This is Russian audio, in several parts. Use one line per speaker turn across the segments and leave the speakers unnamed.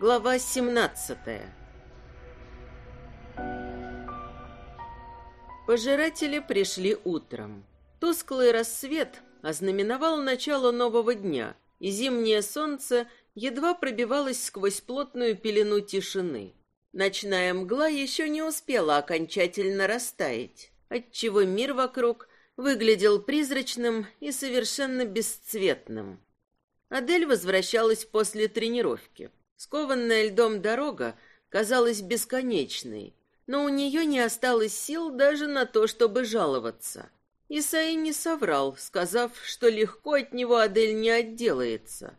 Глава 17 Пожиратели пришли утром. Тусклый рассвет ознаменовал начало нового дня, и зимнее солнце едва пробивалось сквозь плотную пелену тишины. Ночная мгла еще не успела окончательно растаять, отчего мир вокруг выглядел призрачным и совершенно бесцветным. Адель возвращалась после тренировки. Скованная льдом дорога казалась бесконечной, но у нее не осталось сил даже на то, чтобы жаловаться. Исаи не соврал, сказав, что легко от него Адель не отделается.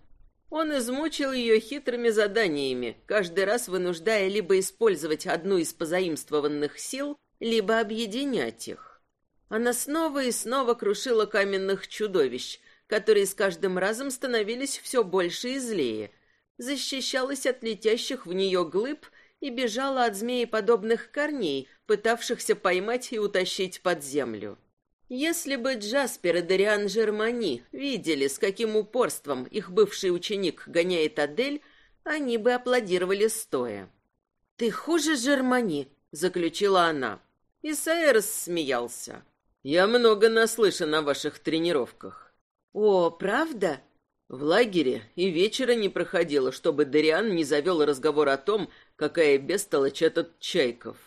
Он измучил ее хитрыми заданиями, каждый раз вынуждая либо использовать одну из позаимствованных сил, либо объединять их. Она снова и снова крушила каменных чудовищ, которые с каждым разом становились все больше и злее, защищалась от летящих в нее глыб и бежала от змееподобных корней, пытавшихся поймать и утащить под землю. Если бы Джаспер и Дариан Жермани видели, с каким упорством их бывший ученик гоняет Адель, они бы аплодировали стоя. «Ты хуже Жермани», — заключила она. Исайя рассмеялся. «Я много наслышан о ваших тренировках». «О, правда?» В лагере и вечера не проходило, чтобы Дариан не завел разговор о том, какая бестолочь этот Чайков.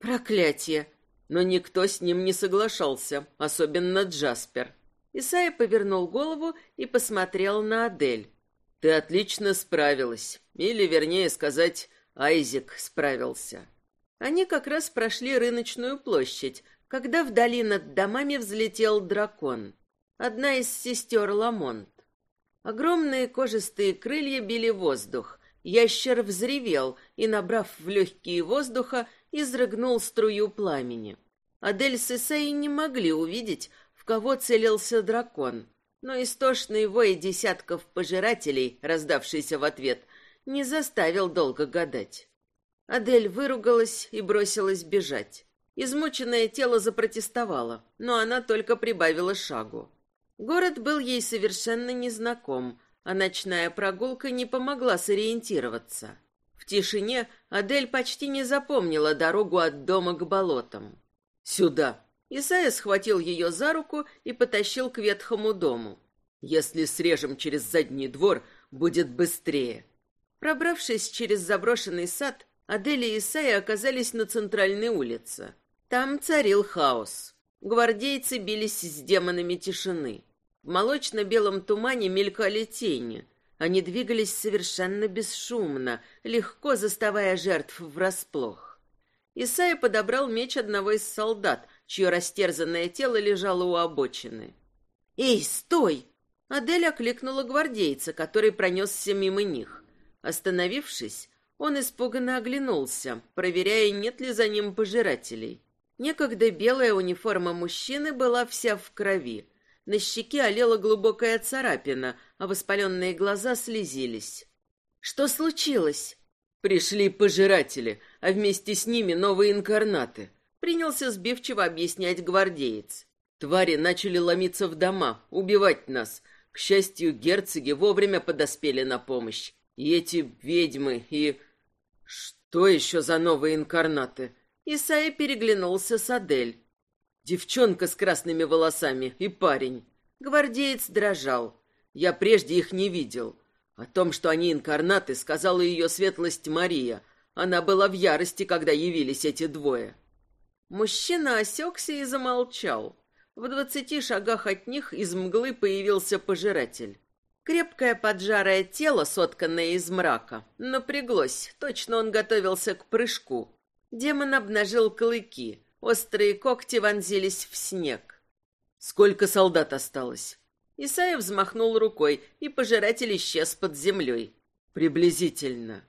Проклятие! Но никто с ним не соглашался, особенно Джаспер. Исайя повернул голову и посмотрел на Адель. «Ты отлично справилась. Или, вернее сказать, Айзек справился». Они как раз прошли рыночную площадь, когда вдали над домами взлетел дракон. Одна из сестер Ламонт. Огромные кожистые крылья били воздух. Ящер взревел и, набрав в легкие воздуха, изрыгнул струю пламени. Адель с Исей не могли увидеть, в кого целился дракон, но истошный вой десятков пожирателей, раздавшийся в ответ, не заставил долго гадать. Адель выругалась и бросилась бежать. Измученное тело запротестовало, но она только прибавила шагу. Город был ей совершенно незнаком, а ночная прогулка не помогла сориентироваться. В тишине Адель почти не запомнила дорогу от дома к болотам. «Сюда!» Исайя схватил ее за руку и потащил к ветхому дому. «Если срежем через задний двор, будет быстрее». Пробравшись через заброшенный сад, Адель и Исайя оказались на центральной улице. Там царил хаос. Гвардейцы бились с демонами тишины. В молочно-белом тумане мелькали тени. Они двигались совершенно бесшумно, легко заставая жертв врасплох. Исайя подобрал меч одного из солдат, чье растерзанное тело лежало у обочины. «Эй, стой!» Адель окликнула гвардейца, который пронесся мимо них. Остановившись, он испуганно оглянулся, проверяя, нет ли за ним пожирателей. Некогда белая униформа мужчины была вся в крови. На щеке олела глубокая царапина, а воспаленные глаза слезились. «Что случилось?» «Пришли пожиратели, а вместе с ними новые инкарнаты», — принялся сбивчиво объяснять гвардеец. «Твари начали ломиться в дома, убивать нас. К счастью, герцоги вовремя подоспели на помощь. И эти ведьмы, и... Что еще за новые инкарнаты?» Исайя переглянулся с Адель. Девчонка с красными волосами и парень. Гвардеец дрожал. Я прежде их не видел. О том, что они инкарнаты, сказала ее светлость Мария. Она была в ярости, когда явились эти двое. Мужчина осекся и замолчал. В двадцати шагах от них из мглы появился пожиратель. Крепкое поджарое тело, сотканное из мрака, напряглось. Точно он готовился к прыжку. Демон обнажил клыки. Острые когти вонзились в снег. Сколько солдат осталось? Исаев взмахнул рукой, и пожиратель исчез под землей. Приблизительно.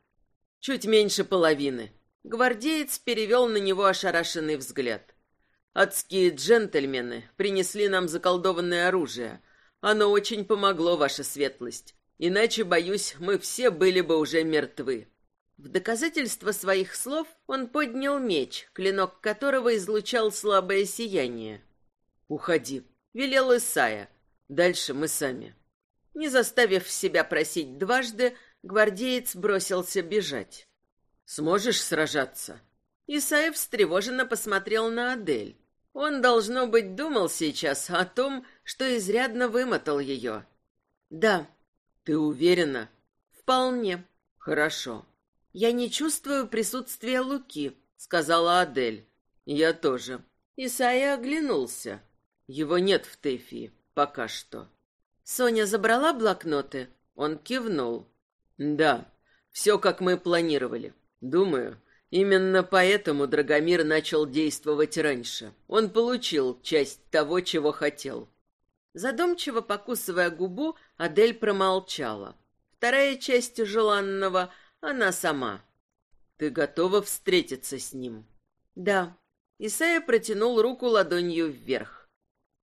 Чуть меньше половины. Гвардеец перевел на него ошарашенный взгляд. Адские джентльмены принесли нам заколдованное оружие. Оно очень помогло, ваша светлость. Иначе, боюсь, мы все были бы уже мертвы. В доказательство своих слов он поднял меч, клинок которого излучал слабое сияние. «Уходи», — велел Исая. «Дальше мы сами». Не заставив себя просить дважды, гвардеец бросился бежать. «Сможешь сражаться?» Исаев встревоженно посмотрел на Адель. Он, должно быть, думал сейчас о том, что изрядно вымотал ее. «Да». «Ты уверена?» «Вполне». «Хорошо». «Я не чувствую присутствия Луки», — сказала Адель. «Я тоже». Исайя оглянулся. Его нет в Тэфии, пока что. Соня забрала блокноты? Он кивнул. Да, все как мы планировали. Думаю, именно поэтому Драгомир начал действовать раньше. Он получил часть того, чего хотел. Задумчиво покусывая губу, Адель промолчала. Вторая часть желанного — она сама. «Ты готова встретиться с ним?» «Да». Исайя протянул руку ладонью вверх.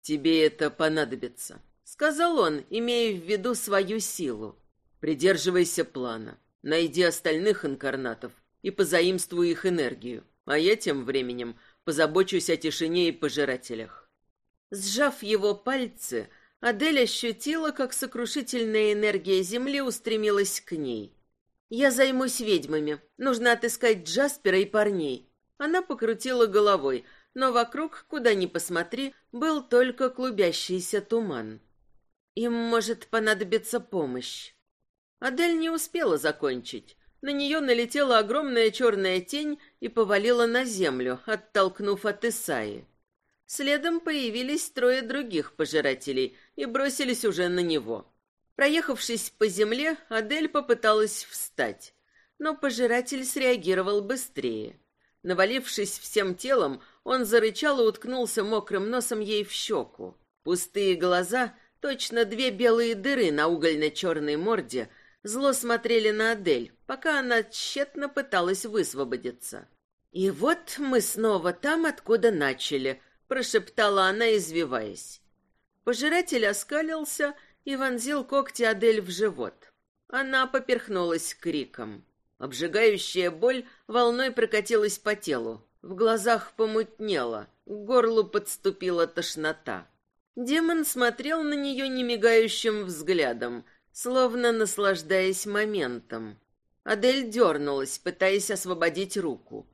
«Тебе это понадобится», — сказал он, имея в виду свою силу. «Придерживайся плана. Найди остальных инкарнатов и позаимствуй их энергию, а я тем временем позабочусь о тишине и пожирателях». Сжав его пальцы, Адель ощутила, как сокрушительная энергия Земли устремилась к ней. «Я займусь ведьмами. Нужно отыскать Джаспера и парней». Она покрутила головой, но вокруг, куда ни посмотри, был только клубящийся туман. Им может понадобиться помощь. Адель не успела закончить. На нее налетела огромная черная тень и повалила на землю, оттолкнув от Исаи. Следом появились трое других пожирателей и бросились уже на него. Проехавшись по земле, Адель попыталась встать, но пожиратель среагировал быстрее. Навалившись всем телом, он зарычал и уткнулся мокрым носом ей в щеку. Пустые глаза, точно две белые дыры на угольно-черной морде, зло смотрели на Адель, пока она тщетно пыталась высвободиться. «И вот мы снова там, откуда начали», — прошептала она, извиваясь. Пожиратель оскалился и вонзил когти Адель в живот. Она поперхнулась криком. Обжигающая боль волной прокатилась по телу. В глазах помутнело, к горлу подступила тошнота. Демон смотрел на нее немигающим взглядом, словно наслаждаясь моментом. Адель дернулась, пытаясь освободить руку.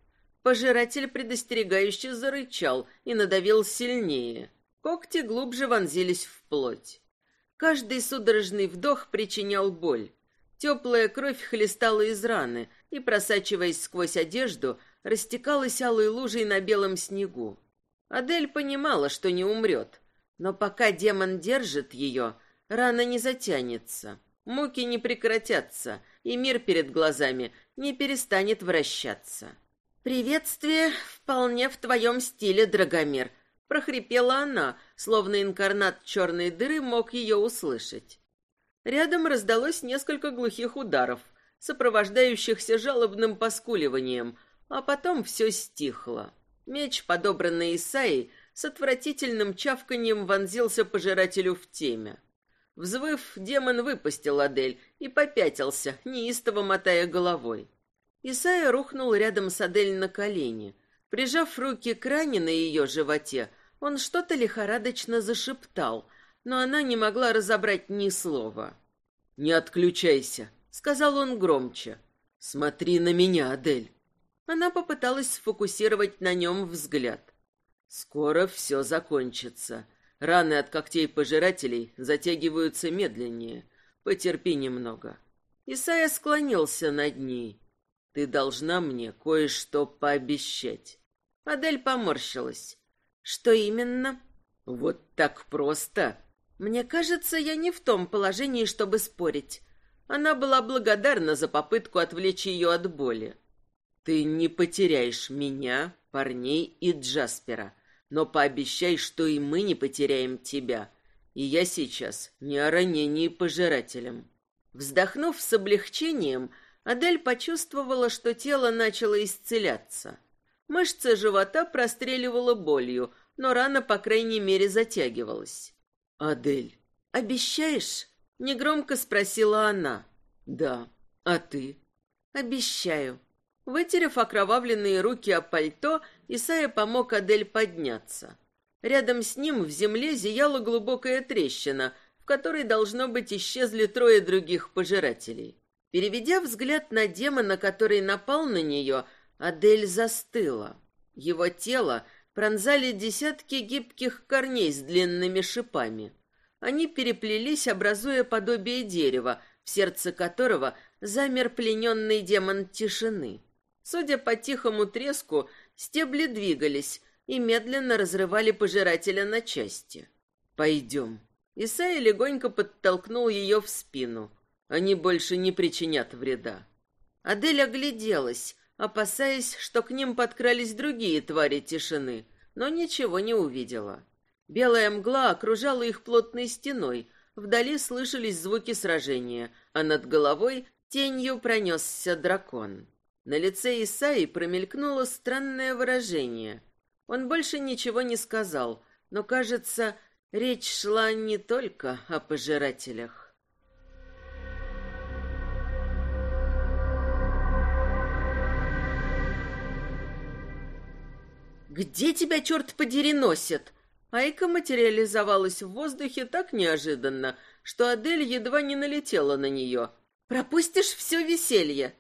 Пожиратель предостерегающе зарычал и надавил сильнее. Когти глубже вонзились в плоть. Каждый судорожный вдох причинял боль. Теплая кровь хлестала из раны и, просачиваясь сквозь одежду, растекалась алой лужей на белом снегу. Адель понимала, что не умрет, но пока демон держит ее, рана не затянется, муки не прекратятся, и мир перед глазами не перестанет вращаться. «Приветствие вполне в твоем стиле, Драгомир», прохрипела она, словно инкарнат черной дыры мог ее услышать. Рядом раздалось несколько глухих ударов, сопровождающихся жалобным поскуливанием, а потом все стихло. Меч, подобранный Исаей, с отвратительным чавканьем вонзился пожирателю в темя. Взвыв, демон выпустил Адель и попятился, неистово мотая головой. Исайя рухнул рядом с Адель на колени — Прижав руки к ране на ее животе, он что-то лихорадочно зашептал, но она не могла разобрать ни слова. «Не отключайся», — сказал он громче. «Смотри на меня, Адель». Она попыталась сфокусировать на нем взгляд. «Скоро все закончится. Раны от когтей пожирателей затягиваются медленнее. Потерпи немного». Исайя склонился над ней. «Ты должна мне кое-что пообещать». Адель поморщилась. Что именно? Вот так просто. Мне кажется, я не в том положении, чтобы спорить. Она была благодарна за попытку отвлечь ее от боли. Ты не потеряешь меня, парней и Джаспера, но пообещай, что и мы не потеряем тебя. И я сейчас не о ранении пожирателем. Вздохнув с облегчением, Адель почувствовала, что тело начало исцеляться. Мышца живота простреливала болью, но рана, по крайней мере, затягивалась. «Адель, обещаешь?» — негромко спросила она. «Да. А ты?» «Обещаю». Вытерев окровавленные руки о пальто, Исайя помог Адель подняться. Рядом с ним в земле зияла глубокая трещина, в которой, должно быть, исчезли трое других пожирателей. Переведя взгляд на демона, который напал на нее, Адель застыла. Его тело пронзали десятки гибких корней с длинными шипами. Они переплелись, образуя подобие дерева, в сердце которого замер плененный демон тишины. Судя по тихому треску, стебли двигались и медленно разрывали пожирателя на части. «Пойдем». Исайя легонько подтолкнул ее в спину. Они больше не причинят вреда. Адель огляделась, опасаясь, что к ним подкрались другие твари тишины, но ничего не увидела. Белая мгла окружала их плотной стеной, вдали слышались звуки сражения, а над головой тенью пронесся дракон. На лице Исаи промелькнуло странное выражение. Он больше ничего не сказал, но, кажется, речь шла не только о пожирателях. «Где тебя, черт подери, носит?» Айка материализовалась в воздухе так неожиданно, что Адель едва не налетела на нее. «Пропустишь все веселье!»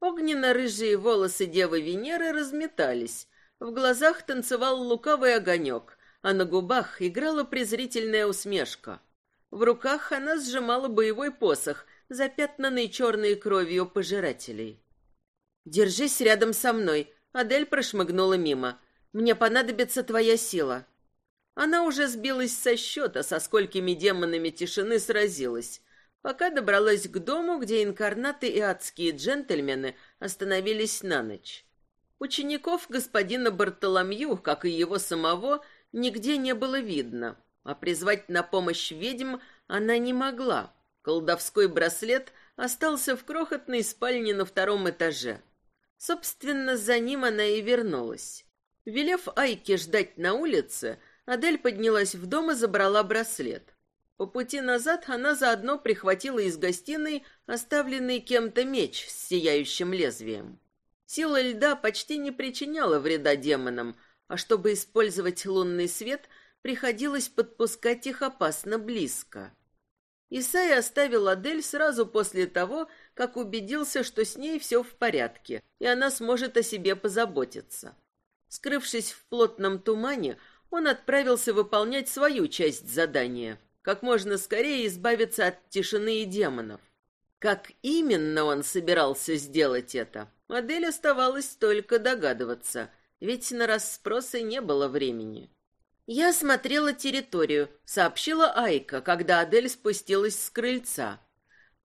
Огненно-рыжие волосы девы Венеры разметались. В глазах танцевал лукавый огонек, а на губах играла презрительная усмешка. В руках она сжимала боевой посох, запятнанный черной кровью пожирателей. «Держись рядом со мной», — Адель прошмыгнула мимо. Мне понадобится твоя сила». Она уже сбилась со счета, со сколькими демонами тишины сразилась, пока добралась к дому, где инкарнаты и адские джентльмены остановились на ночь. Учеников господина Бартоломью, как и его самого, нигде не было видно, а призвать на помощь ведьм она не могла. Колдовской браслет остался в крохотной спальне на втором этаже. Собственно, за ним она и вернулась. Велев Айке ждать на улице, Адель поднялась в дом и забрала браслет. По пути назад она заодно прихватила из гостиной оставленный кем-то меч с сияющим лезвием. Сила льда почти не причиняла вреда демонам, а чтобы использовать лунный свет, приходилось подпускать их опасно близко. Исай оставил Адель сразу после того, как убедился, что с ней все в порядке, и она сможет о себе позаботиться. Скрывшись в плотном тумане, он отправился выполнять свою часть задания, как можно скорее избавиться от тишины и демонов. Как именно он собирался сделать это, модель оставалось только догадываться, ведь на расспросы не было времени. «Я смотрела территорию», — сообщила Айка, когда Адель спустилась с крыльца.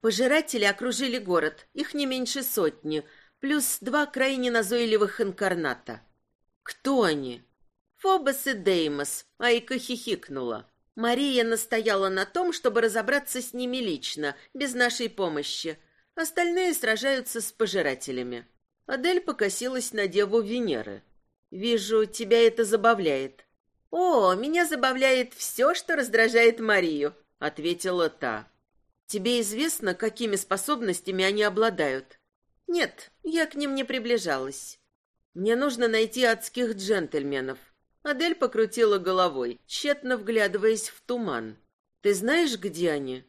Пожиратели окружили город, их не меньше сотни, плюс два крайне назойливых инкарната. «Кто они?» «Фобос и Деймос», — Айка хихикнула. Мария настояла на том, чтобы разобраться с ними лично, без нашей помощи. Остальные сражаются с пожирателями. Адель покосилась на деву Венеры. «Вижу, тебя это забавляет». «О, меня забавляет все, что раздражает Марию», — ответила та. «Тебе известно, какими способностями они обладают?» «Нет, я к ним не приближалась». Мне нужно найти адских джентльменов. Адель покрутила головой, тщетно вглядываясь в туман. Ты знаешь, где они?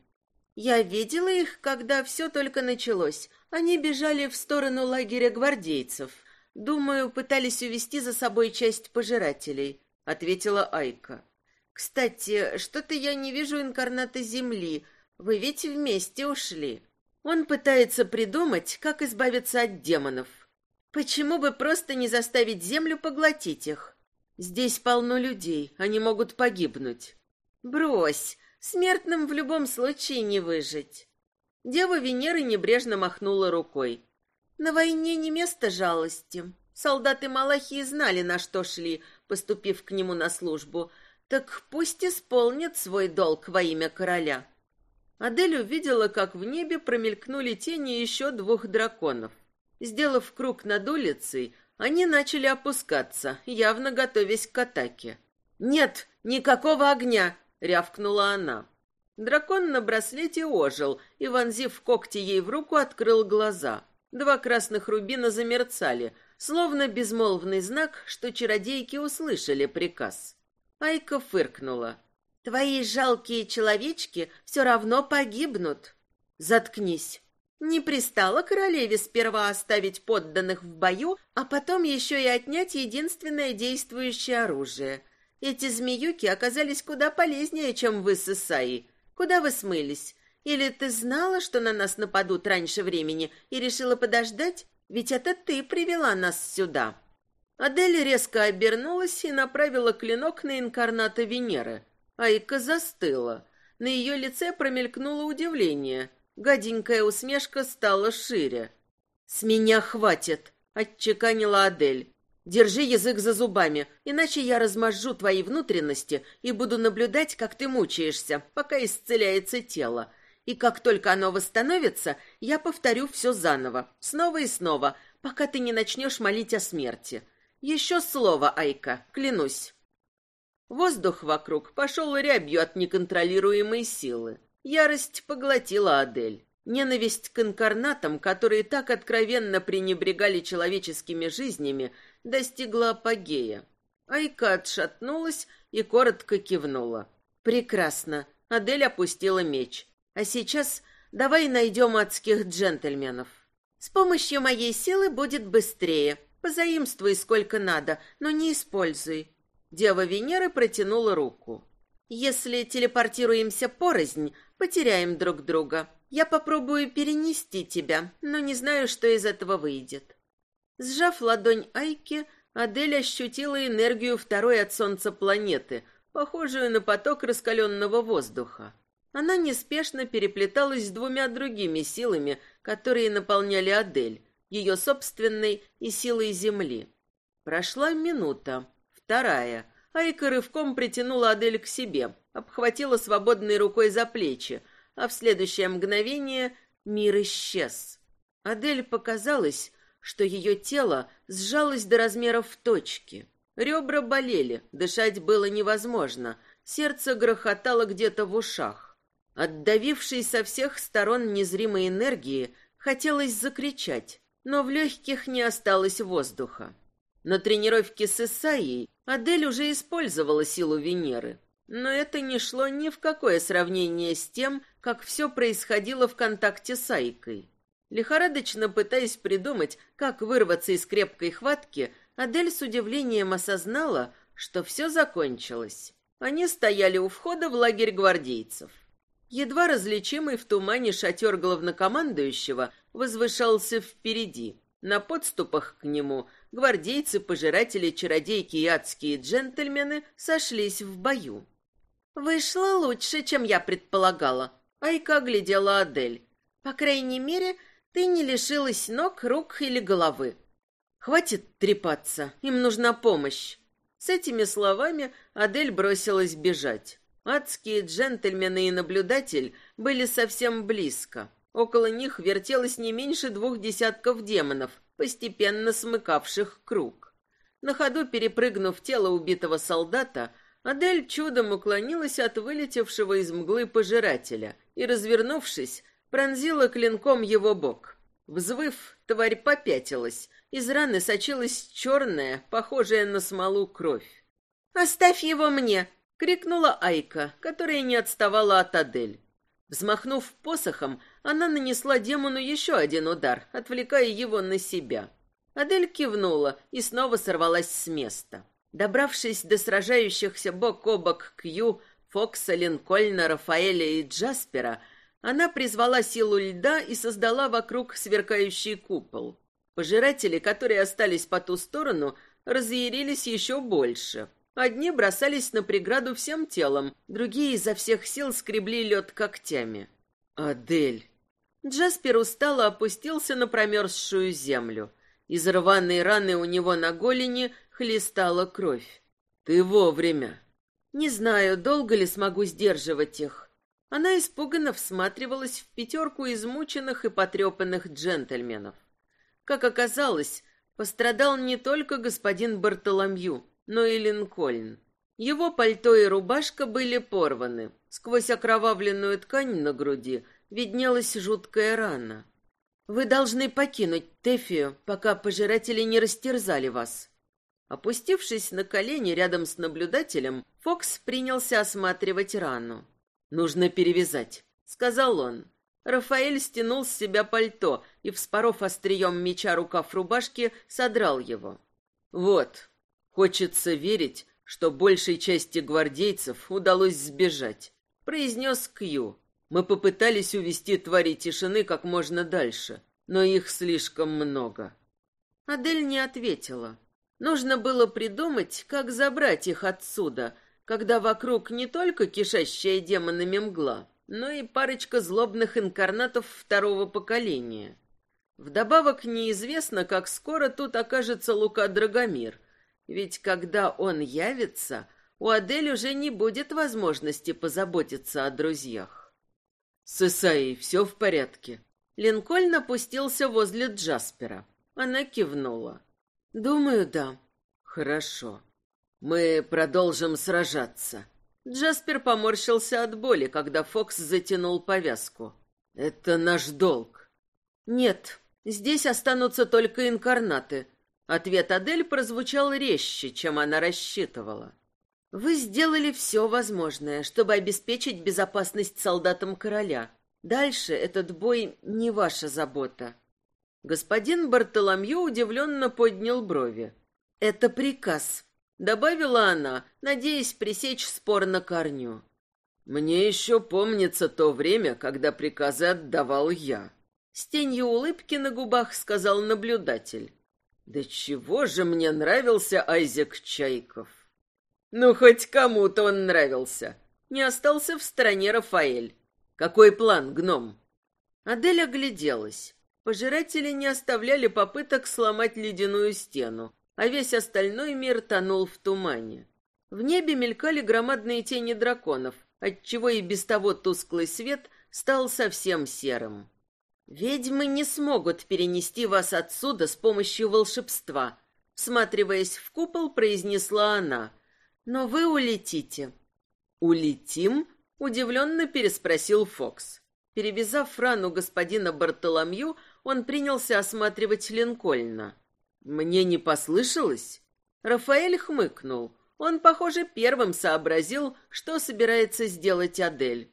Я видела их, когда все только началось. Они бежали в сторону лагеря гвардейцев. Думаю, пытались увести за собой часть пожирателей, ответила Айка. Кстати, что-то я не вижу инкарната земли. Вы ведь вместе ушли. Он пытается придумать, как избавиться от демонов. Почему бы просто не заставить землю поглотить их? Здесь полно людей, они могут погибнуть. Брось, смертным в любом случае не выжить. Дева Венеры небрежно махнула рукой. На войне не место жалости. Солдаты Малахии знали, на что шли, поступив к нему на службу. Так пусть исполнят свой долг во имя короля. Адель увидела, как в небе промелькнули тени еще двух драконов. Сделав круг над улицей, они начали опускаться, явно готовясь к атаке. «Нет, никакого огня!» — рявкнула она. Дракон на браслете ожил и, вонзив когти ей в руку, открыл глаза. Два красных рубина замерцали, словно безмолвный знак, что чародейки услышали приказ. Айка фыркнула. «Твои жалкие человечки все равно погибнут». «Заткнись!» Не пристало королеве сперва оставить подданных в бою, а потом еще и отнять единственное действующее оружие. Эти змеюки оказались куда полезнее, чем вы с Исаи. Куда вы смылись? Или ты знала, что на нас нападут раньше времени и решила подождать? Ведь это ты привела нас сюда». Адель резко обернулась и направила клинок на инкарната Венеры. Айка застыла. На ее лице промелькнуло удивление. Гаденькая усмешка стала шире. «С меня хватит!» — отчеканила Адель. «Держи язык за зубами, иначе я размажу твои внутренности и буду наблюдать, как ты мучаешься, пока исцеляется тело. И как только оно восстановится, я повторю все заново, снова и снова, пока ты не начнешь молить о смерти. Еще слово, Айка, клянусь. Воздух вокруг пошел рябью от неконтролируемой силы. Ярость поглотила Адель. Ненависть к инкарнатам, которые так откровенно пренебрегали человеческими жизнями, достигла апогея. Айка отшатнулась и коротко кивнула. «Прекрасно». Адель опустила меч. А сейчас давай найдем адских джентльменов. С помощью моей силы будет быстрее. Позаимствуй сколько надо, но не используй. Дева Венеры протянула руку. Если телепортируемся порознь, потеряем друг друга. Я попробую перенести тебя, но не знаю, что из этого выйдет. Сжав ладонь Айки, Адель ощутила энергию второй от Солнца планеты, похожую на поток раскаленного воздуха. Она неспешно переплеталась с двумя другими силами, которые наполняли Адель, ее собственной и силой Земли. Прошла минута, вторая. Айка рывком притянула Адель к себе, обхватила свободной рукой за плечи, а в следующее мгновение мир исчез. Адель показалось, что ее тело сжалось до размеров точки. Ребра болели, дышать было невозможно, сердце грохотало где-то в ушах. Отдавившей со всех сторон незримой энергии, хотелось закричать, но в легких не осталось воздуха. На тренировке с Исаией Адель уже использовала силу Венеры, но это не шло ни в какое сравнение с тем, как все происходило в контакте с Айкой. Лихорадочно пытаясь придумать, как вырваться из крепкой хватки, Адель с удивлением осознала, что все закончилось. Они стояли у входа в лагерь гвардейцев. Едва различимый в тумане шатер главнокомандующего возвышался впереди. На подступах к нему гвардейцы, пожиратели, чародейки и адские джентльмены сошлись в бою. «Вышло лучше, чем я предполагала», — Айка глядела Адель. «По крайней мере, ты не лишилась ног, рук или головы». «Хватит трепаться, им нужна помощь». С этими словами Адель бросилась бежать. Адские джентльмены и наблюдатель были совсем близко. Около них вертелось не меньше двух десятков демонов, постепенно смыкавших круг. На ходу перепрыгнув тело убитого солдата, Адель чудом уклонилась от вылетевшего из мглы пожирателя и, развернувшись, пронзила клинком его бок. Взвыв, тварь попятилась. Из раны сочилась черная, похожая на смолу кровь. «Оставь его мне!» крикнула Айка, которая не отставала от Адель. Взмахнув посохом, она нанесла демону еще один удар, отвлекая его на себя. Адель кивнула и снова сорвалась с места. Добравшись до сражающихся бок о бок Кью, Фокса, Линкольна, Рафаэля и Джаспера, она призвала силу льда и создала вокруг сверкающий купол. Пожиратели, которые остались по ту сторону, разъярились еще больше. Одни бросались на преграду всем телом, другие изо всех сил скребли лед когтями. «Адель!» Джаспер устало опустился на промерзшую землю. Из рваной раны у него на голени хлестала кровь. «Ты вовремя!» «Не знаю, долго ли смогу сдерживать их». Она испуганно всматривалась в пятерку измученных и потрепанных джентльменов. Как оказалось, пострадал не только господин Бартоломью но и Линкольн. Его пальто и рубашка были порваны. Сквозь окровавленную ткань на груди виднелась жуткая рана. «Вы должны покинуть Тефию, пока пожиратели не растерзали вас». Опустившись на колени рядом с наблюдателем, Фокс принялся осматривать рану. «Нужно перевязать», — сказал он. Рафаэль стянул с себя пальто и, вспоров острием меча рукав рубашки, содрал его. «Вот, хочется верить, что большей части гвардейцев удалось сбежать», — произнес Кью. «Мы попытались увести твари тишины как можно дальше, но их слишком много». Адель не ответила. Нужно было придумать, как забрать их отсюда, когда вокруг не только кишащая демонами мгла, но и парочка злобных инкарнатов второго поколения. Вдобавок неизвестно, как скоро тут окажется Лука Драгомир, ведь когда он явится, у Адель уже не будет возможности позаботиться о друзьях. С Исаей все в порядке. Линкольн опустился возле Джаспера. Она кивнула. Думаю, да. Хорошо. Мы продолжим сражаться. Джаспер поморщился от боли, когда Фокс затянул повязку. Это наш долг. Нет, здесь останутся только инкарнаты. Ответ Адель прозвучал резче, чем она рассчитывала. Вы сделали все возможное, чтобы обеспечить безопасность солдатам короля. Дальше этот бой не ваша забота. Господин Бартоломью удивленно поднял брови. «Это приказ», — добавила она, надеясь пресечь спор на корню. «Мне еще помнится то время, когда приказы отдавал я», — с тенью улыбки на губах сказал наблюдатель. «Да чего же мне нравился Айзек Чайков?» «Ну, хоть кому-то он нравился. Не остался в стороне Рафаэль. Какой план, гном?» Адель огляделась. Пожиратели не оставляли попыток сломать ледяную стену, а весь остальной мир тонул в тумане. В небе мелькали громадные тени драконов, отчего и без того тусклый свет стал совсем серым. «Ведьмы не смогут перенести вас отсюда с помощью волшебства», всматриваясь в купол, произнесла она. «Но вы улетите». «Улетим?» — удивленно переспросил Фокс. Перевязав рану господина Бартоломью, он принялся осматривать Линкольна. «Мне не послышалось?» Рафаэль хмыкнул. Он, похоже, первым сообразил, что собирается сделать Адель.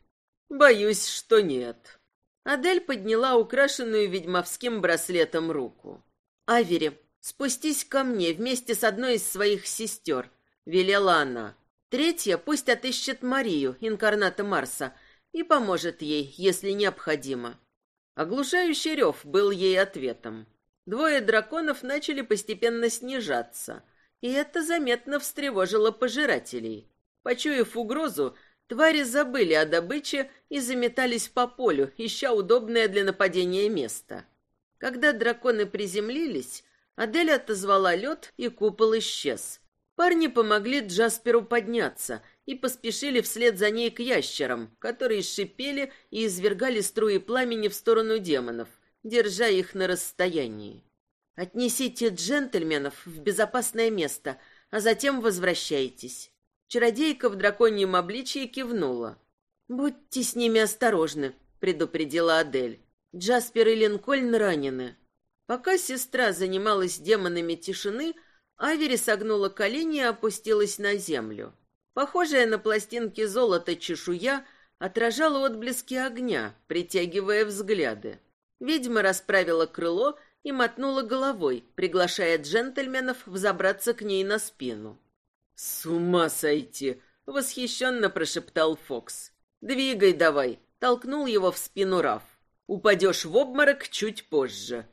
«Боюсь, что нет». Адель подняла украшенную ведьмовским браслетом руку. «Авери, спустись ко мне вместе с одной из своих сестер», — велела она. «Третья пусть отыщет Марию, инкарната Марса, и поможет ей, если необходимо». Оглушающий рев был ей ответом. Двое драконов начали постепенно снижаться, и это заметно встревожило пожирателей. Почуяв угрозу, твари забыли о добыче и заметались по полю, ища удобное для нападения место. Когда драконы приземлились, Адель отозвала лед, и купол исчез. Парни помогли Джасперу подняться и поспешили вслед за ней к ящерам, которые шипели и извергали струи пламени в сторону демонов — держа их на расстоянии. «Отнесите джентльменов в безопасное место, а затем возвращайтесь». Чародейка в драконьем обличье кивнула. «Будьте с ними осторожны», — предупредила Адель. «Джаспер и Линкольн ранены». Пока сестра занималась демонами тишины, Авери согнула колени и опустилась на землю. Похожая на пластинки золота чешуя отражала отблески огня, притягивая взгляды. Ведьма расправила крыло и мотнула головой, приглашая джентльменов взобраться к ней на спину. «С ума сойти!» — восхищенно прошептал Фокс. «Двигай давай!» — толкнул его в спину Раф. «Упадешь в обморок чуть позже».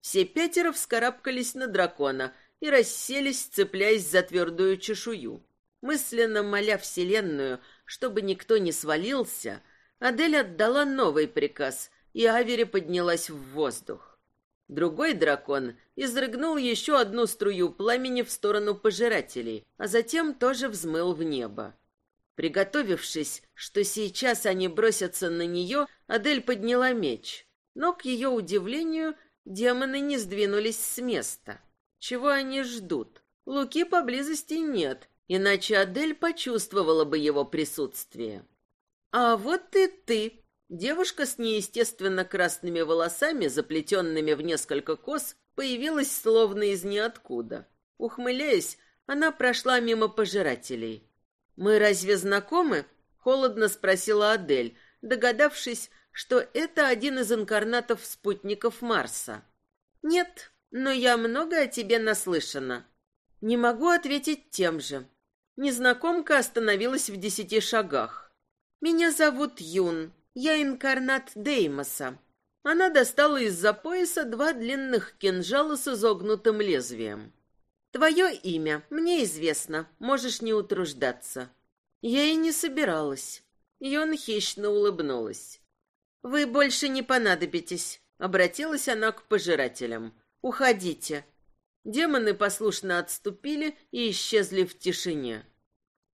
Все пятеро вскарабкались на дракона и расселись, цепляясь за твердую чешую. Мысленно моля Вселенную, чтобы никто не свалился, Адель отдала новый приказ — и Авери поднялась в воздух. Другой дракон изрыгнул еще одну струю пламени в сторону пожирателей, а затем тоже взмыл в небо. Приготовившись, что сейчас они бросятся на нее, Адель подняла меч. Но, к ее удивлению, демоны не сдвинулись с места. Чего они ждут? Луки поблизости нет, иначе Адель почувствовала бы его присутствие. «А вот и ты», Девушка с неестественно красными волосами, заплетенными в несколько кос, появилась словно из ниоткуда. Ухмыляясь, она прошла мимо пожирателей. «Мы разве знакомы?» — холодно спросила Адель, догадавшись, что это один из инкарнатов спутников Марса. Нет, но я много о тебе наслышана. Не могу ответить тем же. Незнакомка остановилась в десяти шагах. Меня зовут Юн. Я инкарнат Деймоса. Она достала из-за пояса два длинных кинжала с изогнутым лезвием. Твое имя мне известно, можешь не утруждаться. Я и не собиралась. Юн хищно улыбнулась. Вы больше не понадобитесь, обратилась она к пожирателям. Уходите. Демоны послушно отступили и исчезли в тишине.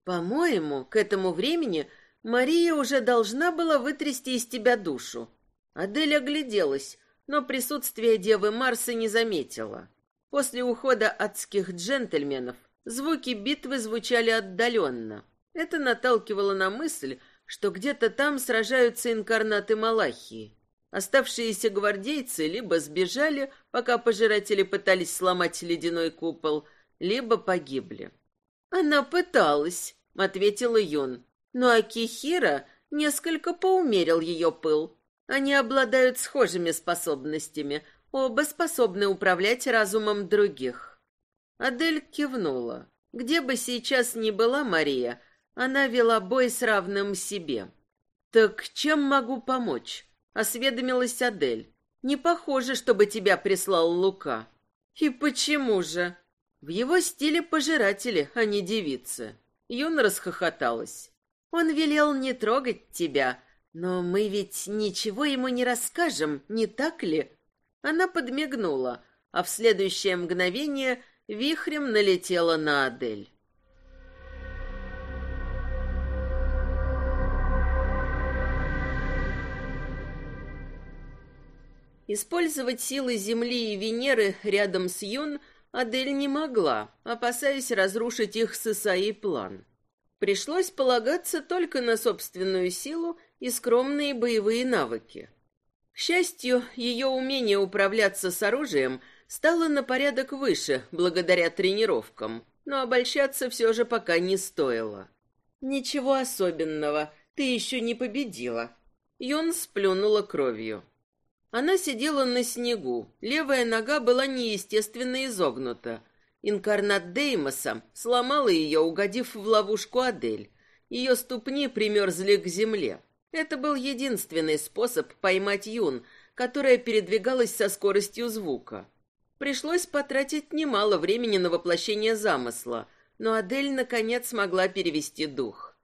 По-моему, к этому времени Мария уже должна была вытрясти из тебя душу. Адель огляделась, но присутствие Девы Марса не заметила. После ухода адских джентльменов звуки битвы звучали отдаленно. Это наталкивало на мысль, что где-то там сражаются инкарнаты Малахии. Оставшиеся гвардейцы либо сбежали, пока пожиратели пытались сломать ледяной купол, либо погибли. «Она пыталась», — ответила Юн. «Но Акихира несколько поумерил ее пыл. Они обладают схожими способностями, оба способны управлять разумом других. Адель кивнула. Где бы сейчас ни была Мария, она вела бой с равным себе. «Так чем могу помочь?» — осведомилась Адель. «Не похоже, чтобы тебя прислал Лука». «И почему же?» «В его стиле пожиратели, а не девицы». Юн расхохоталась. «Он велел не трогать тебя, но мы ведь ничего ему не расскажем, не так ли? Она подмигнула, а в следующее мгновение вихрем налетела на Адель. Использовать силы Земли и Венеры рядом с Юн Адель не могла, опасаясь разрушить их с Исаи план. Пришлось полагаться только на собственную силу и скромные боевые навыки. К счастью, ее умение управляться с оружием стало на порядок выше благодаря тренировкам, но обольщаться все же пока не стоило. «Ничего особенного, ты еще не победила». Йон сплюнула кровью. Она сидела на снегу, левая нога была неестественно изогнута. Инкарнат Деймоса сломала ее, угодив в ловушку Адель. Ее ступни примерзли к земле. Это был единственный способ поймать Юн, которая передвигалась со скоростью звука. Пришлось потратить немало времени на воплощение замысла, но Адель наконец смогла перевести дух.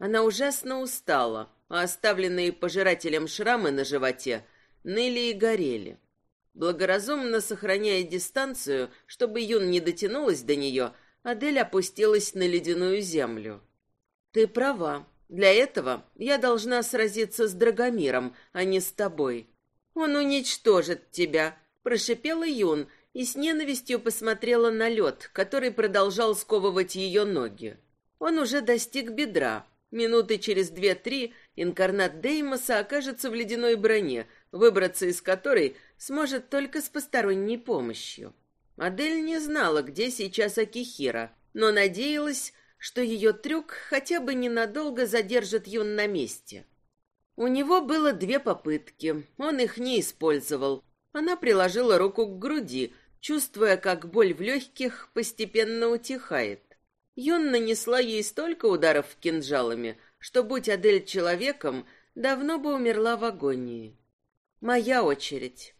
Она ужасно устала, а оставленные пожирателем шрамы на животе ныли и горели. Благоразумно сохраняя дистанцию, чтобы Юн не дотянулась до нее, Адель опустилась на ледяную землю. «Ты права», для этого я должна сразиться с Драгомиром, а не с тобой. Он уничтожит тебя, прошипела Юн и с ненавистью посмотрела на лед, который продолжал сковывать ее ноги. Он уже достиг бедра. Минуты через две-три инкарнат Деймоса окажется в ледяной броне, выбраться из которой сможет только с посторонней помощью. Адель не знала, где сейчас Акихира, но надеялась, что ее трюк хотя бы ненадолго задержит Юн на месте. У него было две попытки, он их не использовал. Она приложила руку к груди, чувствуя, как боль в легких постепенно утихает. Юн нанесла ей столько ударов кинжалами, что, будь Адель человеком, давно бы умерла в агонии. «Моя очередь».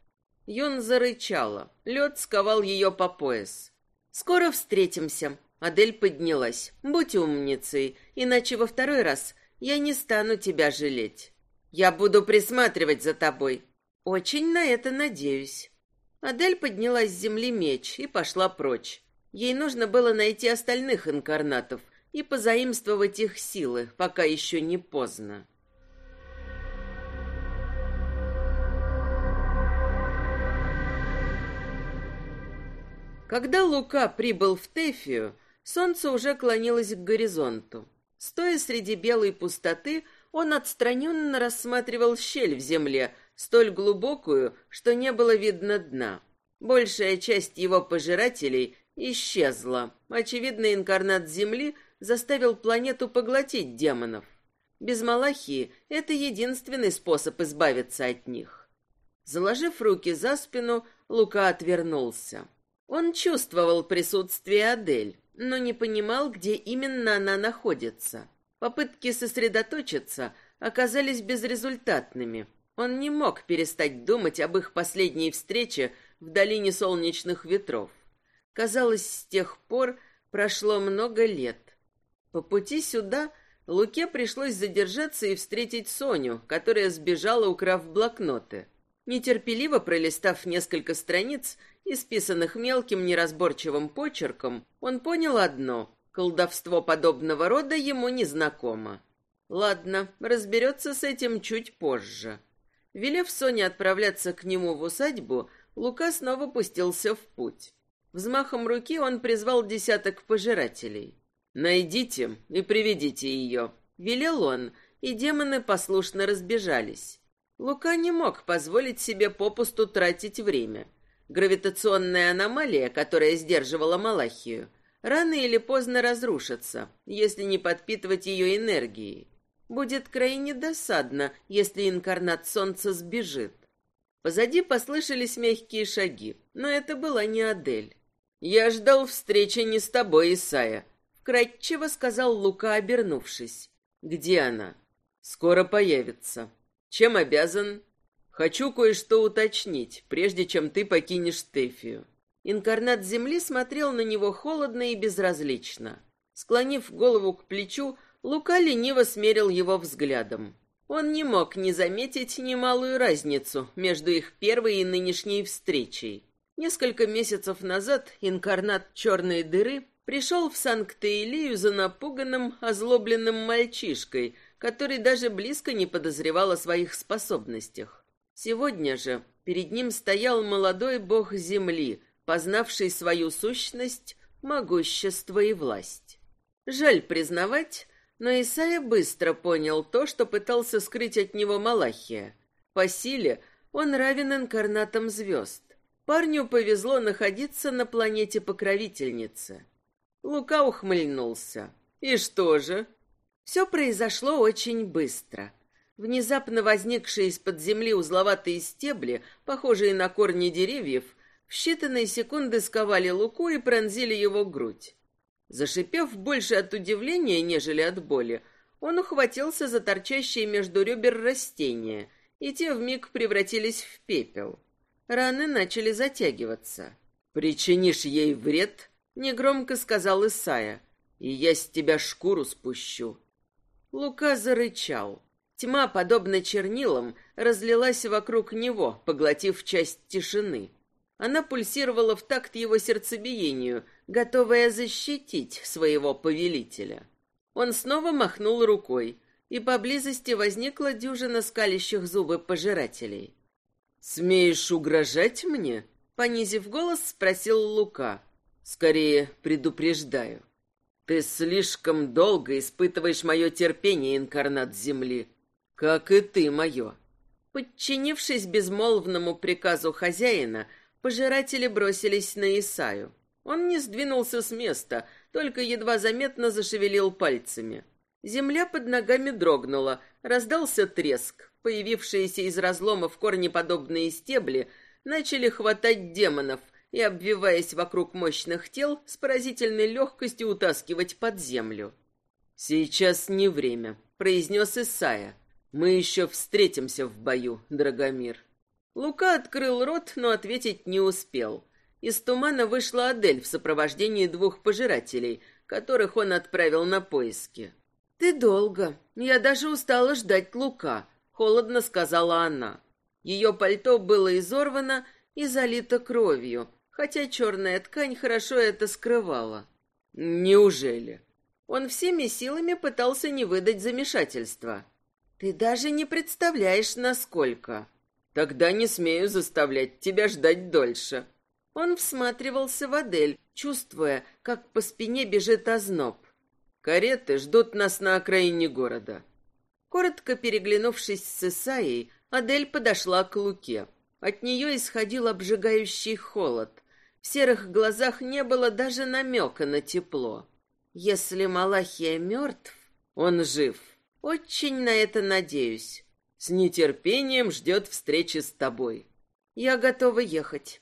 Юн зарычала. Лед сковал ее по пояс. «Скоро встретимся», Адель поднялась. «Будь умницей, иначе во второй раз я не стану тебя жалеть. Я буду присматривать за тобой. Очень на это надеюсь». Адель подняла с земли меч и пошла прочь. Ей нужно было найти остальных инкарнатов и позаимствовать их силы, пока еще не поздно. Когда Лука прибыл в Тефию, Солнце уже клонилось к горизонту. Стоя среди белой пустоты, он отстраненно рассматривал щель в земле, столь глубокую, что не было видно дна. Большая часть его пожирателей исчезла. Очевидно, инкарнат Земли заставил планету поглотить демонов. Без Малахии это единственный способ избавиться от них. Заложив руки за спину, Лука отвернулся. Он чувствовал присутствие Адель, но не понимал, где именно она находится. Попытки сосредоточиться оказались безрезультатными. Он не мог перестать думать об их последней встрече в долине солнечных ветров. Казалось, с тех пор прошло много лет. По пути сюда Луке пришлось задержаться и встретить Соню, которая сбежала, украв блокноты. Нетерпеливо пролистав несколько страниц, исписанных мелким неразборчивым почерком, он понял одно — колдовство подобного рода ему незнакомо. Ладно, разберется с этим чуть позже. Велев Соне отправляться к нему в усадьбу, Лука снова пустился в путь. Взмахом руки он призвал десяток пожирателей. «Найдите и приведите ее», — велел он, и демоны послушно разбежались. Лука не мог позволить себе попусту тратить время. Гравитационная аномалия, которая сдерживала Малахию, рано или поздно разрушится, если не подпитывать ее энергией. Будет крайне досадно, если инкарнат солнца сбежит. Позади послышались мягкие шаги, но это была не Адель. «Я ждал встречи не с тобой, Исая», — вкратчиво сказал Лука, обернувшись. «Где она?» «Скоро появится. Чем обязан?» «Хочу кое-что уточнить, прежде чем ты покинешь Стефию». Инкарнат Земли смотрел на него холодно и безразлично. Склонив голову к плечу, Лука лениво смерил его взглядом. Он не мог не заметить немалую разницу между их первой и нынешней встречей. Несколько месяцев назад инкарнат черной дыры пришел в Санкт-Илию за напуганным, озлобленным мальчишкой, который даже близко не подозревал о своих способностях. Сегодня же перед ним стоял молодой бог земли, познавший свою сущность, могущество и власть. Жаль признавать, но Исайя быстро понял то, что пытался скрыть от него Малахия. По силе он равен инкарнатам звезд. Парню повезло находиться на планете-покровительнице. Лука ухмыльнулся. «И что же?» Все произошло очень быстро. Внезапно возникшие из-под земли узловатые стебли, похожие на корни деревьев, в считанные секунды сковали Луку и пронзили его грудь. Зашипев больше от удивления, нежели от боли, он ухватился за торчащие между ребер растения, и те вмиг превратились в пепел. Раны начали затягиваться. «Причинишь ей вред?» — негромко сказал Исая. «И я с тебя шкуру спущу». Лука зарычал. Тьма, подобно чернилам, разлилась вокруг него, поглотив часть тишины. Она пульсировала в такт его сердцебиению, готовая защитить своего повелителя. Он снова махнул рукой, и поблизости возникла дюжина скалящих зубы пожирателей. «Смеешь угрожать мне?» — понизив голос, спросил Лука. «Скорее предупреждаю. Ты слишком долго испытываешь мое терпение, инкарнат Земли, как и ты мое». Подчинившись безмолвному приказу хозяина, пожиратели бросились на Исаю. Он не сдвинулся с места, только едва заметно зашевелил пальцами. Земля под ногами дрогнула, раздался треск. Появившиеся из разломов корнеподобные стебли начали хватать демонов и, обвиваясь вокруг мощных тел, с поразительной легкостью утаскивать под землю. «Сейчас не время», — произнес Исая. «Мы еще встретимся в бою, Драгомир». Лука открыл рот, но ответить не успел. Из тумана вышла Адель в сопровождении двух пожирателей, которых он отправил на поиски. «Ты долго. Я даже устала ждать Лука», холодно сказала она. Ее пальто было изорвано и залито кровью, хотя черная ткань хорошо это скрывала. Неужели? Он всеми силами пытался не выдать замешательства. Ты даже не представляешь, насколько. Тогда не смею заставлять тебя ждать дольше. Он всматривался в Адель, чувствуя, как по спине бежит озноб. Кареты ждут нас на окраине города. Коротко переглянувшись с Исаей, Адель подошла к Луке. От нее исходил обжигающий холод. В серых глазах не было даже намека на тепло. Если Малахия мертв, он жив. Очень на это надеюсь. С нетерпением ждет встречи с тобой. Я готова ехать.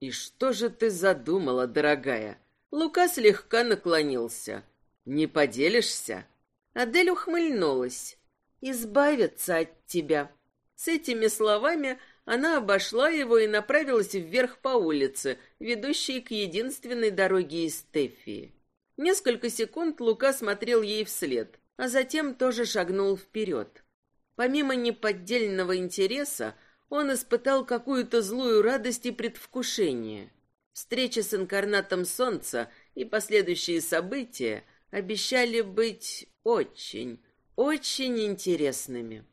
И что же ты задумала, дорогая? Лука слегка наклонился. Не поделишься? Адель ухмыльнулась. Избавиться от тебя. С этими словами она обошла его и направилась вверх по улице, ведущей к единственной дороге из Стефии. Несколько секунд Лука смотрел ей вслед, а затем тоже шагнул вперед. Помимо неподдельного интереса, он испытал какую-то злую радость и предвкушение. Встреча с инкарнатом солнца и последующие события обещали быть очень, очень интересными.